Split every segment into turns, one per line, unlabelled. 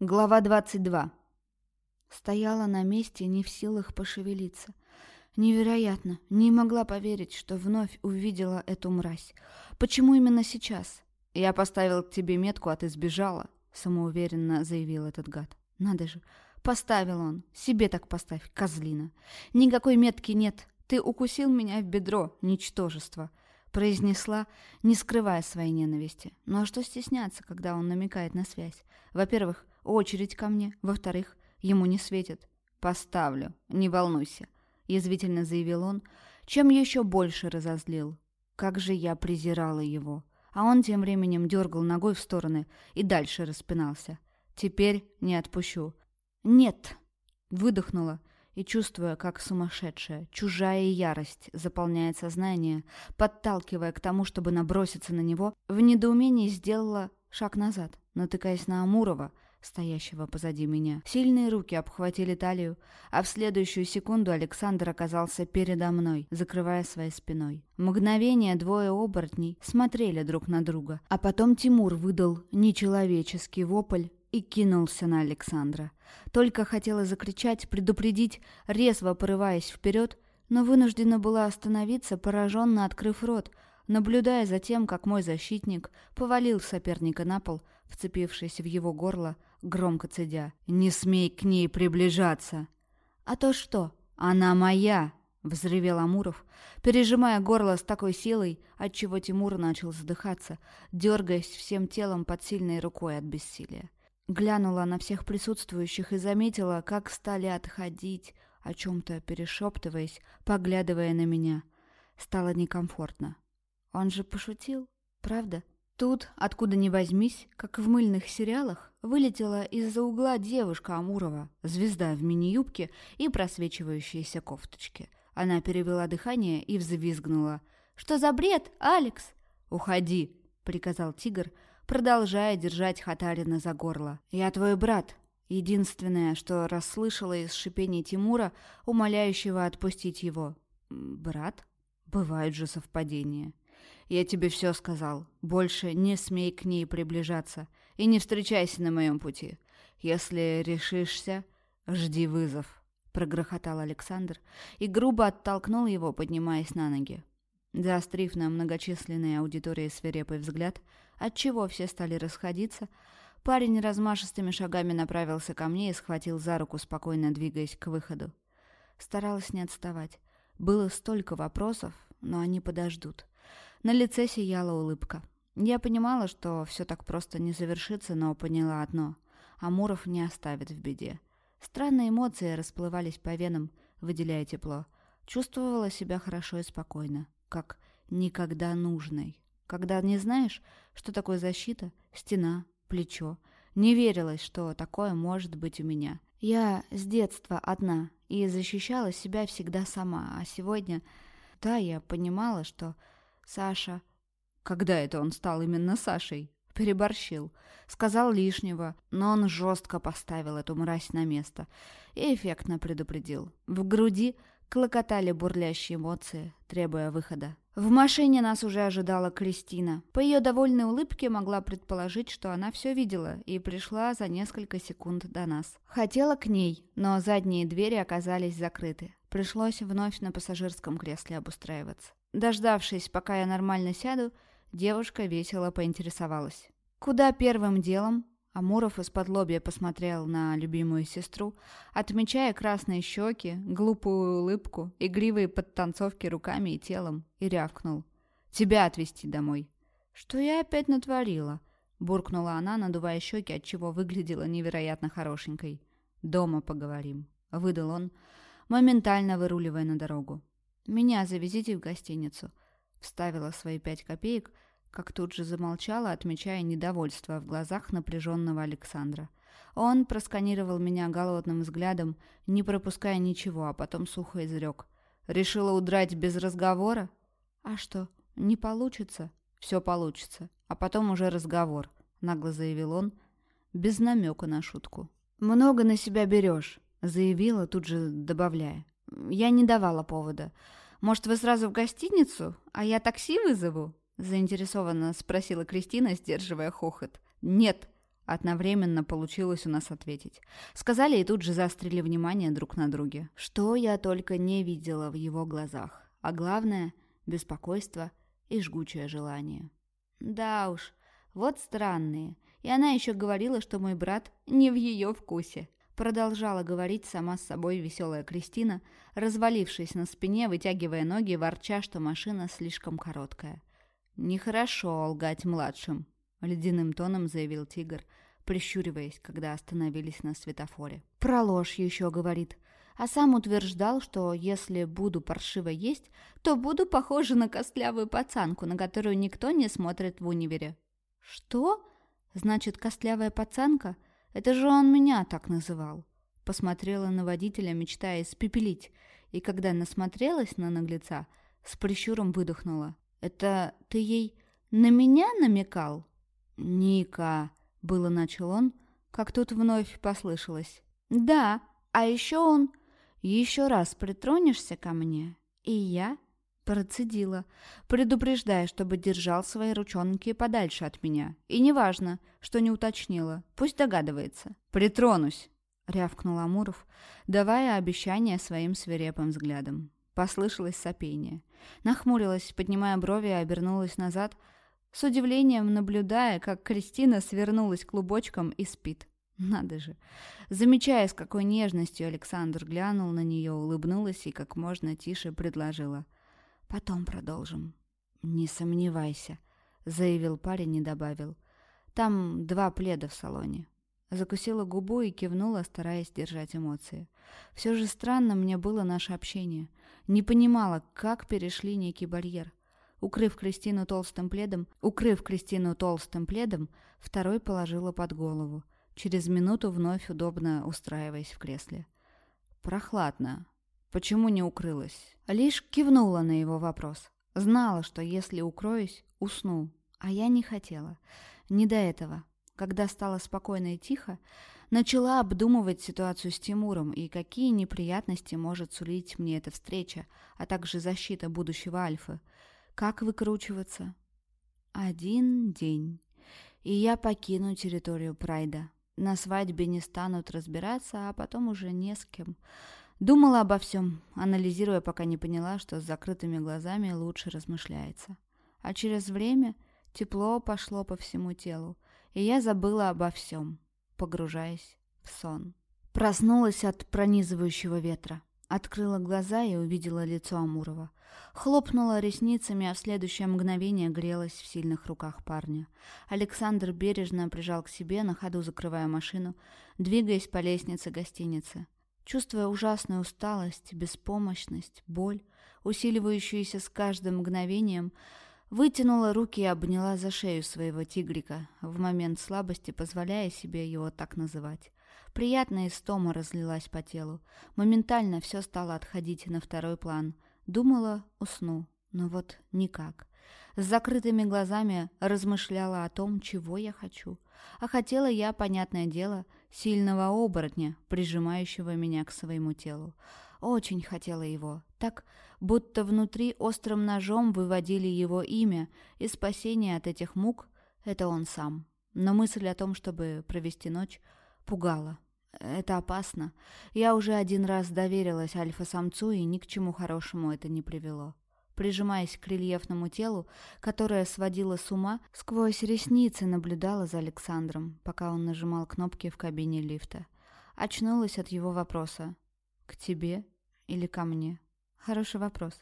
Глава 22. Стояла на месте, не в силах пошевелиться. Невероятно, не могла поверить, что вновь увидела эту мразь. Почему именно сейчас? Я поставил к тебе метку, а ты сбежала, самоуверенно заявил этот гад. Надо же, поставил он. Себе так поставь, козлина. Никакой метки нет. Ты укусил меня в бедро, ничтожество произнесла, не скрывая своей ненависти. Ну а что стесняться, когда он намекает на связь? Во-первых, очередь ко мне. Во-вторых, ему не светит. «Поставлю, не волнуйся», — язвительно заявил он, чем еще больше разозлил. Как же я презирала его. А он тем временем дергал ногой в стороны и дальше распинался. «Теперь не отпущу». «Нет», — выдохнула, и чувствуя, как сумасшедшая, чужая ярость заполняет сознание, подталкивая к тому, чтобы наброситься на него, в недоумении сделала шаг назад, натыкаясь на Амурова, стоящего позади меня. Сильные руки обхватили талию, а в следующую секунду Александр оказался передо мной, закрывая своей спиной. Мгновение двое оборотней смотрели друг на друга, а потом Тимур выдал нечеловеческий вопль и кинулся на Александра. Только хотела закричать, предупредить, резво порываясь вперед, но вынуждена была остановиться, пораженно открыв рот, наблюдая за тем, как мой защитник повалил соперника на пол, вцепившись в его горло, громко цедя. «Не смей к ней приближаться!» «А то что? Она моя!» — взревел Амуров, пережимая горло с такой силой, отчего Тимур начал задыхаться, дергаясь всем телом под сильной рукой от бессилия. Глянула на всех присутствующих и заметила, как стали отходить, о чем-то перешептываясь, поглядывая на меня. Стало некомфортно. Он же пошутил, правда? Тут, откуда ни возьмись, как в мыльных сериалах, вылетела из-за угла девушка Амурова, звезда в мини-юбке и просвечивающейся кофточке. Она перевела дыхание и взвизгнула. «Что за бред, Алекс?» «Уходи», — приказал тигр, — продолжая держать Хатарина за горло. «Я твой брат», Единственное, что расслышала из шипений Тимура, умоляющего отпустить его. «Брат? Бывают же совпадения. Я тебе все сказал. Больше не смей к ней приближаться и не встречайся на моем пути. Если решишься, жди вызов», — прогрохотал Александр и грубо оттолкнул его, поднимаясь на ноги. Заострив на многочисленные аудитории свирепый взгляд, отчего все стали расходиться, парень размашистыми шагами направился ко мне и схватил за руку, спокойно двигаясь к выходу. Старалась не отставать. Было столько вопросов, но они подождут. На лице сияла улыбка. Я понимала, что все так просто не завершится, но поняла одно. Амуров не оставит в беде. Странные эмоции расплывались по венам, выделяя тепло. Чувствовала себя хорошо и спокойно, как никогда нужной. Когда не знаешь, что такое защита, стена, плечо. Не верилось, что такое может быть у меня. Я с детства одна и защищала себя всегда сама, а сегодня... Да, я понимала, что Саша... Когда это он стал именно Сашей? Переборщил. Сказал лишнего, но он жестко поставил эту мразь на место и эффектно предупредил. В груди клокотали бурлящие эмоции, требуя выхода. В машине нас уже ожидала Кристина. По ее довольной улыбке могла предположить, что она все видела и пришла за несколько секунд до нас. Хотела к ней, но задние двери оказались закрыты. Пришлось вновь на пассажирском кресле обустраиваться. Дождавшись, пока я нормально сяду, девушка весело поинтересовалась. «Куда первым делом?» Амуров из-под лобья посмотрел на любимую сестру, отмечая красные щеки, глупую улыбку, игривые подтанцовки руками и телом, и рявкнул. «Тебя отвезти домой». «Что я опять натворила?» Буркнула она, надувая щеки, отчего выглядела невероятно хорошенькой. «Дома поговорим», — выдал он, моментально выруливая на дорогу. «Меня завезите в гостиницу», — вставила свои пять копеек — как тут же замолчала, отмечая недовольство в глазах напряженного Александра. Он просканировал меня голодным взглядом, не пропуская ничего, а потом сухо изрек. «Решила удрать без разговора?» «А что, не получится?» «Все получится, а потом уже разговор», — нагло заявил он, без намека на шутку. «Много на себя берешь», — заявила, тут же добавляя. «Я не давала повода. Может, вы сразу в гостиницу, а я такси вызову?» Заинтересованно спросила Кристина, сдерживая хохот. «Нет!»
Одновременно получилось у нас ответить. Сказали и тут же заострили внимание друг на друге. Что я только не видела в его глазах. А главное – беспокойство и жгучее желание. Да уж, вот странные. И она еще говорила, что мой брат не в ее вкусе. Продолжала говорить сама с собой веселая Кристина, развалившись на спине, вытягивая ноги, ворча, что машина слишком короткая. «Нехорошо лгать младшим», — ледяным тоном заявил тигр, прищуриваясь, когда остановились на светофоре.
«Про ложь еще говорит. А сам утверждал, что если буду паршиво есть, то буду похожа на костлявую пацанку, на которую никто не смотрит в универе». «Что? Значит, костлявая пацанка? Это же он меня так называл». Посмотрела на водителя, мечтая испепелить, и когда насмотрелась на наглеца, с прищуром выдохнула. «Это ты ей на меня намекал?»
«Ника!» — было начал он, как тут вновь послышалось.
«Да, а еще он...» «Еще раз притронешься ко мне, и я...» Процедила, предупреждая, чтобы держал свои ручонки подальше от меня. И неважно, что не уточнила, пусть догадывается.
«Притронусь!» — рявкнул Амуров, давая обещание своим свирепым взглядом. Послышалось сопение. Нахмурилась, поднимая брови, и обернулась назад, с удивлением наблюдая, как Кристина свернулась клубочком и спит. Надо же. Замечая, с какой нежностью Александр глянул на нее, улыбнулась и как можно тише предложила. «Потом продолжим». «Не сомневайся», — заявил парень и добавил. «Там два пледа в салоне». Закусила губу и кивнула, стараясь держать эмоции. Все же странно мне было наше общение. Не понимала, как перешли некий барьер. Укрыв Кристину толстым пледом, укрыв Кристину толстым пледом, второй положила под голову. Через минуту вновь удобно устраиваясь в кресле. Прохладно. Почему не укрылась? Лишь кивнула на его вопрос. Знала, что если укроюсь, усну. А я не хотела. Не до этого. Когда стало спокойно и тихо, начала обдумывать ситуацию с Тимуром и какие неприятности может сулить мне эта встреча, а также защита будущего Альфы. Как выкручиваться? Один день, и я покину территорию Прайда. На свадьбе не станут разбираться, а потом уже не с кем. Думала обо всем, анализируя, пока не поняла, что с закрытыми глазами лучше размышляется. А через время тепло пошло по всему телу, и я забыла обо всем, погружаясь в сон. Проснулась от пронизывающего ветра. Открыла глаза и увидела лицо Амурова. Хлопнула ресницами, а в следующее мгновение грелась в сильных руках парня. Александр бережно прижал к себе, на ходу закрывая машину, двигаясь по лестнице гостиницы. Чувствуя ужасную усталость, беспомощность, боль, усиливающуюся с каждым мгновением, Вытянула руки и обняла за шею своего тигрика, в момент слабости позволяя себе его так называть. Приятная истома разлилась по телу. Моментально все стало отходить на второй план. Думала, усну, но вот никак. С закрытыми глазами размышляла о том, чего я хочу. А хотела я, понятное дело, сильного оборотня, прижимающего меня к своему телу. Очень хотела его, так, будто внутри острым ножом выводили его имя, и спасение от этих мук — это он сам. Но мысль о том, чтобы провести ночь, пугала. Это опасно. Я уже один раз доверилась альфа-самцу, и ни к чему хорошему это не привело. Прижимаясь к рельефному телу, которое сводило с ума, сквозь ресницы наблюдала за Александром, пока он нажимал кнопки в кабине лифта. Очнулась от его вопроса. «К тебе или ко мне?» Хороший вопрос.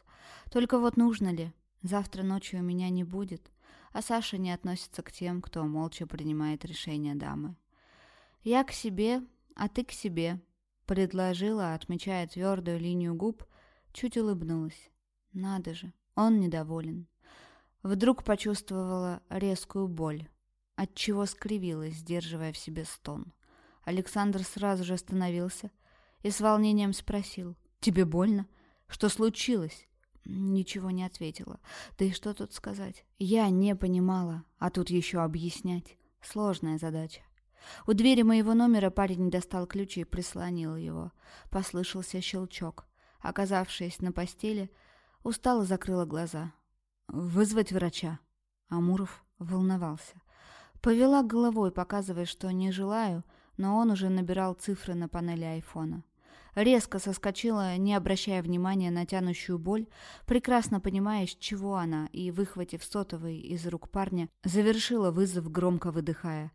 Только вот нужно ли? Завтра ночью у меня не будет, а Саша не относится к тем, кто молча принимает решения дамы. Я к себе, а ты к себе, предложила, отмечая твердую линию губ, чуть улыбнулась. Надо же, он недоволен. Вдруг почувствовала резкую боль, отчего скривилась, сдерживая в себе стон. Александр сразу же остановился и с волнением спросил. «Тебе больно?» Что случилось?» Ничего не ответила. Да и что тут сказать? Я не понимала, а тут еще объяснять. Сложная задача. У двери моего номера парень достал ключи и прислонил его. Послышался щелчок. Оказавшись на постели, устало закрыла глаза. «Вызвать врача?» Амуров волновался.
Повела головой, показывая, что не желаю, но он уже набирал цифры на панели айфона. Резко соскочила, не обращая внимания на тянущую боль, прекрасно понимая, с чего она, и, выхватив сотовый из рук парня, завершила вызов, громко выдыхая.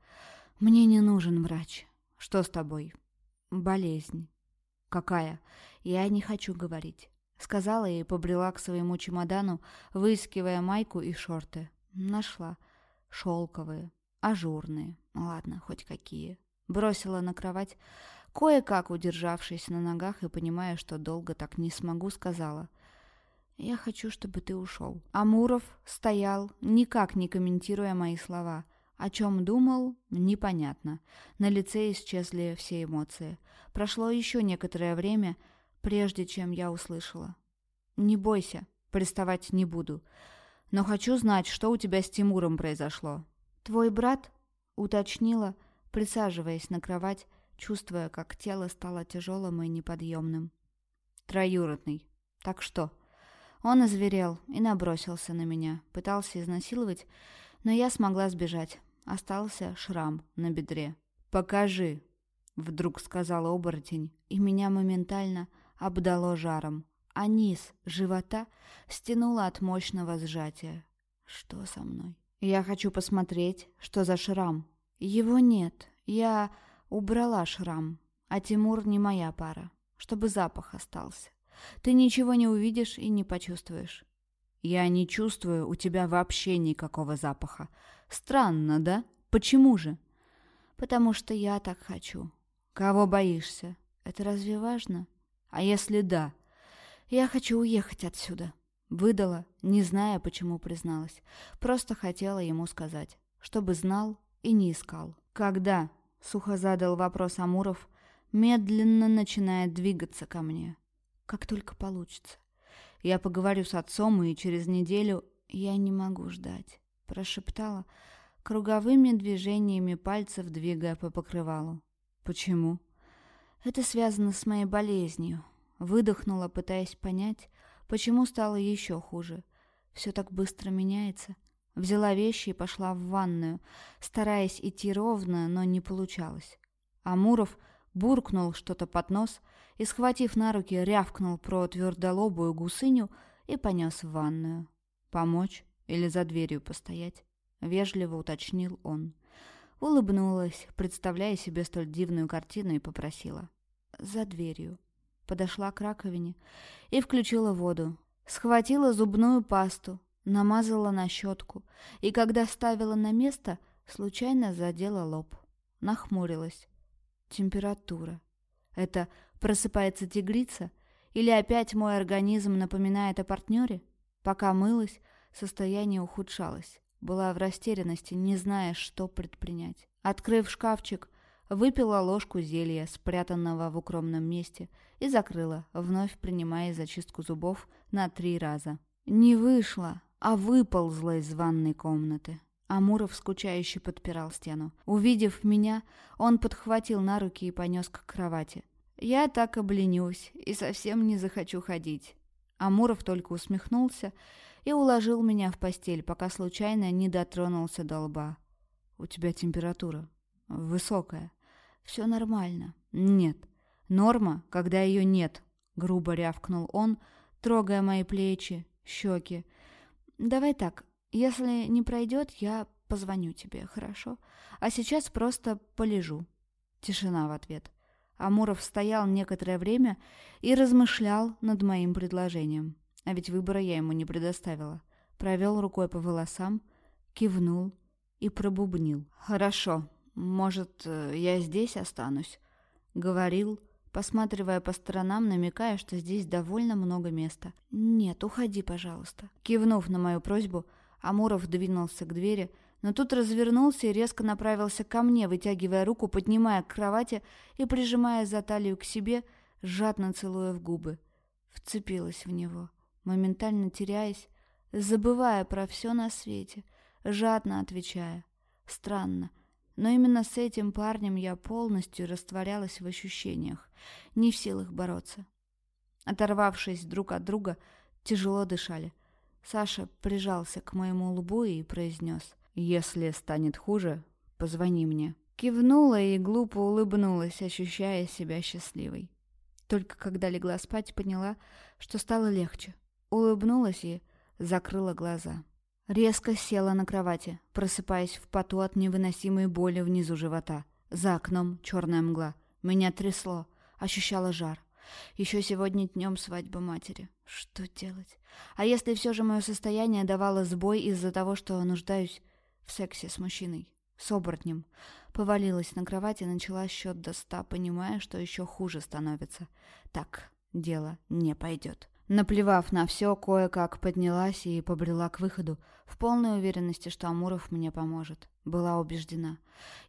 «Мне не нужен врач. Что с тобой?» «Болезнь». «Какая?» «Я не хочу говорить», — сказала и побрела к своему чемодану, выискивая майку и шорты. Нашла. Шелковые, ажурные. Ладно, хоть какие. Бросила на кровать, Кое-как удержавшись на ногах и понимая, что долго так не смогу, сказала. «Я хочу, чтобы ты ушел». Амуров стоял, никак не комментируя мои слова. О чем думал, непонятно. На лице исчезли все эмоции. Прошло еще некоторое время, прежде чем я услышала. «Не бойся, приставать не буду. Но хочу знать, что у тебя с Тимуром произошло». «Твой брат?» — уточнила, присаживаясь на кровать, чувствуя, как тело стало тяжелым и неподъемным. «Троюродный. Так что?» Он озверел и набросился на меня, пытался изнасиловать, но я смогла сбежать. Остался шрам на бедре. «Покажи!» — вдруг сказал оборотень, и меня моментально обдало жаром, а низ живота стянуло от мощного сжатия. «Что со мной?» «Я хочу посмотреть, что за шрам». «Его нет. Я...» Убрала шрам, а Тимур не моя пара, чтобы запах остался. Ты ничего не увидишь и не почувствуешь. Я не чувствую у тебя вообще никакого запаха. Странно, да? Почему же? Потому что я так хочу. Кого боишься? Это разве важно? А если да? Я хочу уехать отсюда. Выдала, не зная, почему призналась. Просто хотела ему сказать, чтобы знал и не искал. Когда? — сухо задал вопрос Амуров, медленно начинает двигаться ко мне. «Как только получится. Я поговорю с отцом, и через неделю я не могу ждать», — прошептала, круговыми движениями пальцев двигая по покрывалу. «Почему?» «Это связано с моей болезнью», — выдохнула, пытаясь понять, почему стало еще хуже. Все так быстро меняется. Взяла вещи и пошла в ванную, стараясь идти ровно, но не получалось. Амуров буркнул что-то под нос и, схватив на руки, рявкнул про твердолобую гусыню и понес в ванную. «Помочь или за дверью постоять?» — вежливо уточнил он. Улыбнулась, представляя себе столь дивную картину, и попросила. «За дверью». Подошла к раковине и включила воду. Схватила зубную пасту, Намазала на щетку, и когда ставила на место, случайно задела лоб. Нахмурилась. Температура. Это просыпается тигрица? Или опять мой организм напоминает о партнере? Пока мылась, состояние ухудшалось. Была в растерянности, не зная, что предпринять. Открыв шкафчик, выпила ложку зелья, спрятанного в укромном месте, и закрыла, вновь принимая зачистку зубов на три раза. Не вышло а выползла из ванной комнаты. Амуров скучающе подпирал стену. Увидев меня, он подхватил на руки и понес к кровати. «Я так обленюсь и совсем не захочу ходить». Амуров только усмехнулся и уложил меня в постель, пока случайно не дотронулся до лба. «У тебя температура высокая. Все нормально». «Нет. Норма, когда ее нет», — грубо рявкнул он, трогая мои плечи, щеки, Давай так, если не пройдет, я позвоню тебе, хорошо? А сейчас просто полежу. Тишина в ответ. Амуров стоял некоторое время и размышлял над моим предложением. А ведь выбора я ему не предоставила. Провел рукой по волосам, кивнул и пробубнил. «Хорошо, может, э, я здесь останусь?» Говорил, посматривая по сторонам, намекая, что здесь довольно много места. «Нет, уходи, пожалуйста». Кивнув на мою просьбу, Амуров двинулся к двери, но тут развернулся и резко направился ко мне, вытягивая руку, поднимая к кровати и прижимая за талию к себе, жадно целуя в губы. Вцепилась в него, моментально теряясь, забывая про все на свете, жадно отвечая. Странно, но именно с этим парнем я полностью растворялась в ощущениях, не в силах бороться. Оторвавшись друг от друга, тяжело дышали. Саша прижался к моему лбу и произнес. «Если станет хуже,
позвони мне». Кивнула и глупо улыбнулась, ощущая себя счастливой. Только когда легла спать, поняла, что стало легче. Улыбнулась и закрыла глаза. Резко села на кровати, просыпаясь в поту от невыносимой боли внизу живота. За окном черная мгла. Меня трясло, ощущала жар. Еще сегодня днем свадьба матери. Что делать? А если все же мое состояние давало сбой из-за того, что нуждаюсь в сексе с мужчиной? С оборотнем. Повалилась на кровать и начала счет до ста, понимая, что еще хуже становится. Так, дело не пойдет. Наплевав на все, кое-как поднялась и побрела к выходу, в полной уверенности, что Амуров мне поможет. Была убеждена.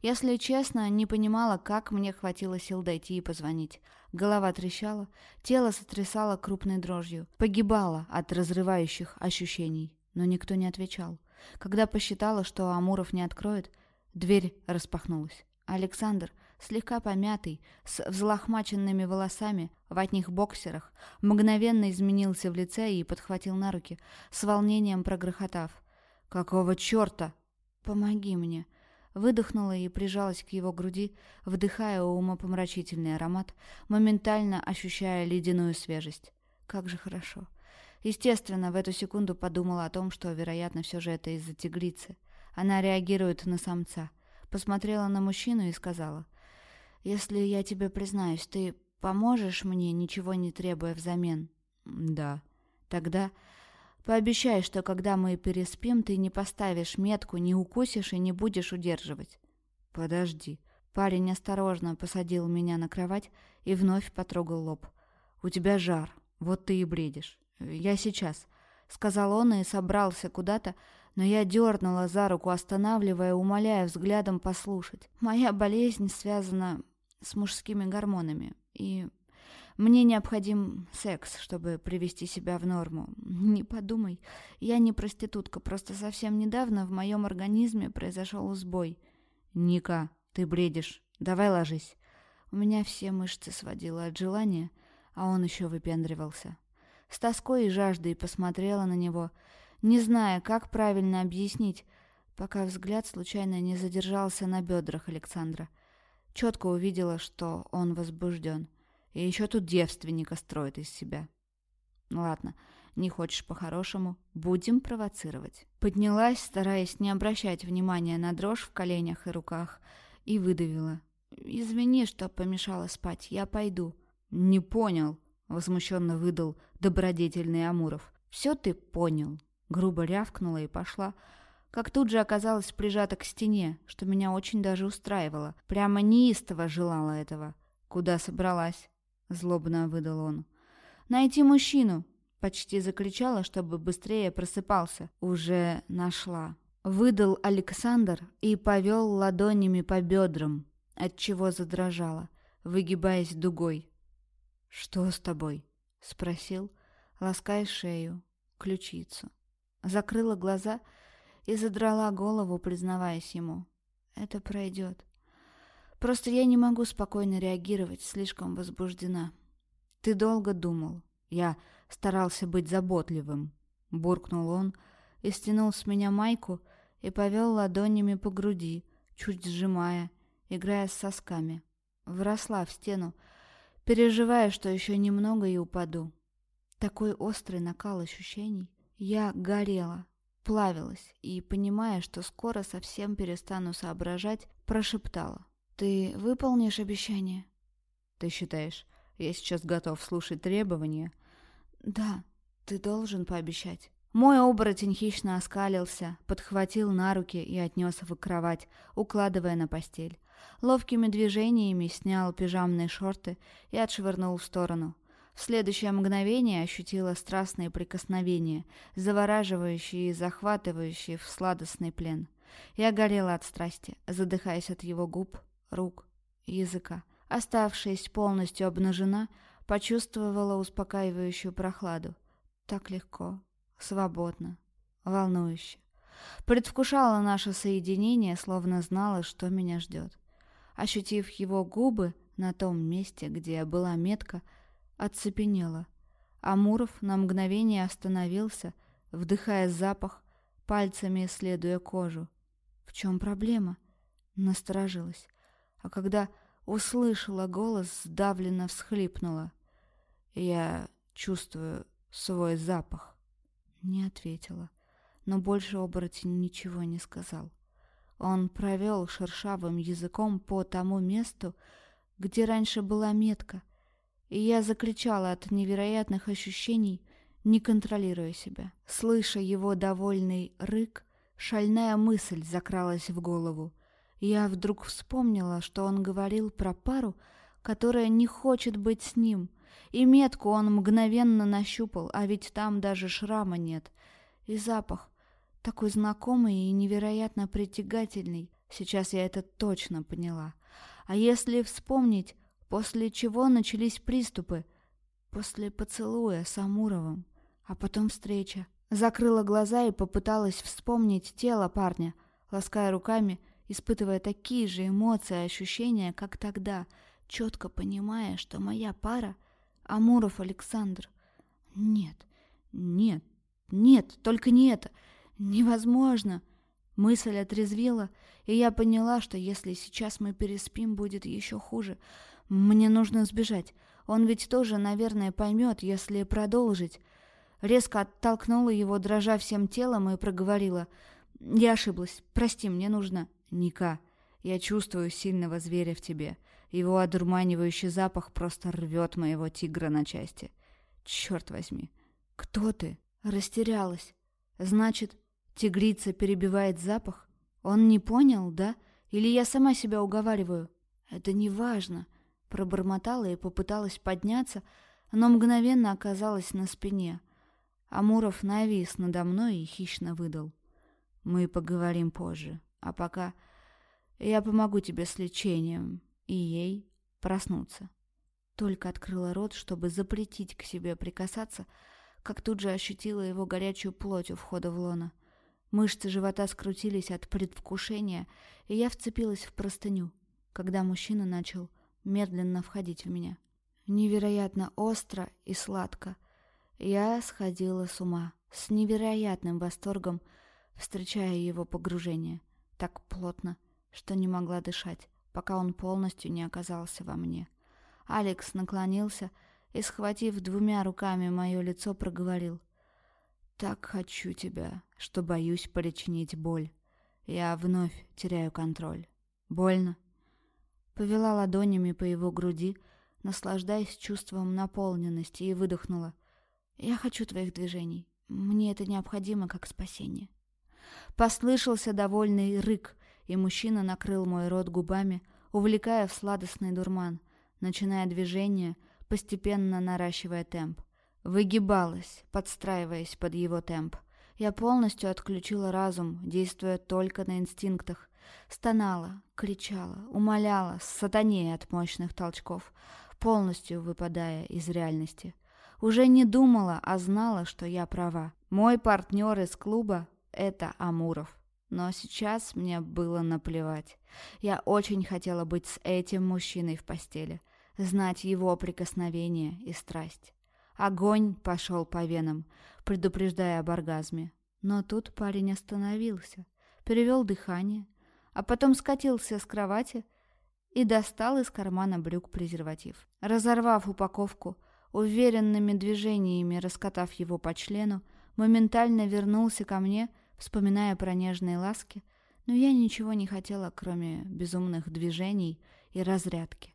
Если честно, не понимала, как мне хватило сил дойти и позвонить. Голова трещала, тело сотрясало крупной дрожью. Погибала от разрывающих ощущений, но никто не отвечал. Когда посчитала, что Амуров не откроет, дверь распахнулась. Александр, слегка помятый, с взлохмаченными волосами, в одних боксерах, мгновенно изменился в лице и подхватил на руки, с волнением прогрохотав. «Какого черта?» «Помоги мне!» Выдохнула и прижалась к его груди, вдыхая умопомрачительный аромат, моментально ощущая ледяную свежесть. Как же хорошо. Естественно, в эту секунду подумала о том, что, вероятно, все же это из-за тигрицы. Она реагирует на самца. Посмотрела на мужчину и сказала, «Если я тебе признаюсь, ты поможешь мне, ничего не требуя взамен?» «Да». «Тогда Пообещай, что когда мы переспим, ты не поставишь метку, не укусишь и не будешь удерживать. Подожди. Парень осторожно посадил меня на кровать и вновь потрогал лоб. У тебя жар, вот ты и бредишь. Я сейчас. Сказал он и собрался куда-то, но я дернула за руку, останавливая, умоляя взглядом послушать. Моя болезнь связана с мужскими гормонами, и мне необходим секс, чтобы привести себя в норму. Не подумай, я не проститутка, просто совсем недавно в моем организме произошел сбой. Ника, ты бредишь. Давай ложись. У меня все мышцы сводило от желания, а он еще выпендривался. С тоской и жаждой посмотрела на него, не зная, как правильно объяснить, пока взгляд случайно не задержался на бедрах Александра. Четко увидела, что он возбужден. И еще тут девственника строит из себя. Ну ладно, не хочешь по-хорошему, будем провоцировать. Поднялась, стараясь не обращать внимания на дрожь в коленях и руках, и выдавила. «Извини, что помешала спать, я пойду». «Не понял», — возмущенно выдал добродетельный Амуров. «Все ты понял», — грубо рявкнула и пошла, как тут же оказалась прижата к стене, что меня очень даже устраивало. Прямо неистово желала этого. Куда собралась? злобно выдал он. «Найти мужчину!» Почти закричала, чтобы быстрее просыпался. Уже нашла. Выдал Александр и повел ладонями по бедрам, отчего задрожала, выгибаясь дугой. «Что с тобой?» — спросил, лаская шею, ключицу. Закрыла глаза и задрала голову, признаваясь ему. «Это пройдет. Просто я не могу спокойно реагировать, слишком возбуждена. Ты долго думал. Я старался быть заботливым. Буркнул он и стянул с меня майку и повел ладонями по груди, чуть сжимая, играя с сосками. Вросла в стену, переживая, что еще немного и упаду. Такой острый накал ощущений. Я горела, плавилась и, понимая, что скоро совсем перестану соображать, прошептала. Ты выполнишь обещание? Ты считаешь, я сейчас готов слушать требования? Да, ты должен пообещать. Мой оборотень хищно оскалился, подхватил на руки и отнес в кровать, укладывая на постель. Ловкими движениями снял пижамные шорты и отшвырнул в сторону. В следующее мгновение ощутила страстные прикосновения, завораживающие и захватывающие в сладостный плен. Я горела от страсти, задыхаясь от его губ, рук, языка. Оставшись полностью обнажена, почувствовала успокаивающую прохладу. Так легко, свободно, волнующе. Предвкушала наше соединение, словно знала, что меня ждет. Ощутив его губы на том месте, где была метка, оцепенела. Амуров на мгновение остановился, вдыхая запах, пальцами исследуя кожу. В чем проблема?
Насторожилась. А когда услышала голос, сдавленно всхлипнула. «Я чувствую свой запах». Не ответила, но больше оборотень ничего не сказал. Он провел шершавым языком по тому месту, где раньше была метка, и я закричала от невероятных ощущений, не контролируя себя. Слыша его довольный рык, шальная мысль закралась в голову. Я вдруг вспомнила, что он говорил про пару, которая не хочет быть с ним, и метку он мгновенно нащупал, а ведь там даже шрама нет. И запах, такой знакомый и невероятно притягательный. Сейчас я это точно поняла. А если вспомнить, после чего начались приступы? После поцелуя с Амуровым, а потом встреча. Закрыла глаза и попыталась вспомнить тело парня, лаская руками, испытывая такие же эмоции и ощущения, как тогда, четко понимая, что моя пара — Амуров Александр. Нет, нет, нет, только не это. Невозможно. Мысль отрезвила, и я поняла, что если сейчас мы переспим, будет еще хуже. Мне нужно сбежать. Он ведь тоже, наверное, поймет, если продолжить. Резко оттолкнула его, дрожа всем телом, и проговорила. «Я ошиблась. Прости, мне нужно...» Ника, я чувствую сильного зверя в тебе. Его одурманивающий запах просто рвет моего тигра на части. Черт возьми, кто ты? Растерялась. Значит, тигрица перебивает запах? Он не понял, да? Или я сама себя уговариваю? Это не важно. Пробормотала и попыталась подняться, но мгновенно оказалась на спине. Амуров навис надо мной и хищно выдал. Мы поговорим позже. А пока я помогу тебе с лечением и ей проснуться. Только открыла рот, чтобы запретить к себе прикасаться, как тут же ощутила его горячую плоть у входа в лоно. Мышцы живота скрутились от предвкушения, и я вцепилась в простыню, когда мужчина начал медленно входить в меня. Невероятно остро и сладко. Я сходила с ума, с невероятным восторгом, встречая его погружение так плотно, что не могла дышать, пока он полностью не оказался во мне. Алекс наклонился и, схватив двумя руками мое лицо, проговорил. «Так хочу тебя, что боюсь причинить боль. Я вновь теряю контроль. Больно?» Повела ладонями по его груди, наслаждаясь чувством наполненности, и выдохнула. «Я хочу твоих движений. Мне это необходимо как спасение». Послышался довольный рык, и мужчина накрыл мой рот губами, увлекая в сладостный дурман, начиная движение, постепенно наращивая темп. Выгибалась, подстраиваясь под его темп. Я полностью отключила разум, действуя только на инстинктах. Стонала, кричала, умоляла, сатанея от мощных толчков, полностью выпадая из реальности. Уже не думала, а знала, что я права. Мой партнер из клуба это Амуров. Но сейчас мне было наплевать. Я очень хотела быть с этим мужчиной в постели, знать его прикосновение и страсть. Огонь пошел по венам, предупреждая об оргазме. Но тут парень остановился, перевел дыхание, а потом скатился с кровати и достал из кармана брюк презерватив. Разорвав упаковку, уверенными движениями раскатав его по члену, моментально вернулся ко мне — вспоминая про нежные ласки, но я ничего не хотела, кроме безумных движений и разрядки.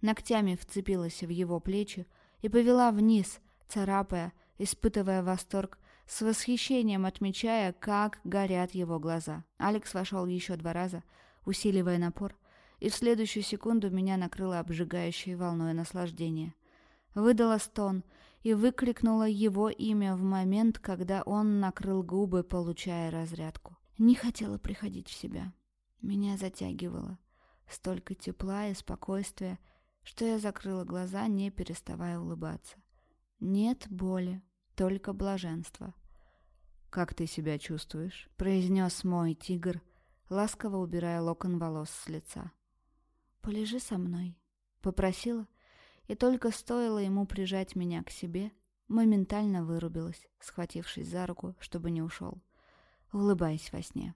Ногтями вцепилась в его плечи и повела вниз, царапая, испытывая восторг, с восхищением отмечая, как горят его глаза. Алекс вошел еще два раза, усиливая напор, и в следующую секунду меня накрыло обжигающей волной наслаждения. Выдала стон — и выкрикнула его имя в момент, когда он накрыл губы, получая разрядку. Не хотела приходить в себя. Меня затягивало. Столько тепла и спокойствия, что я закрыла глаза, не переставая улыбаться. Нет боли, только блаженство. «Как ты себя чувствуешь?» — произнес мой тигр, ласково убирая локон волос с лица. «Полежи со мной», — попросила, — и только стоило ему прижать меня к себе, моментально вырубилась, схватившись за руку, чтобы не ушел, улыбаясь во сне.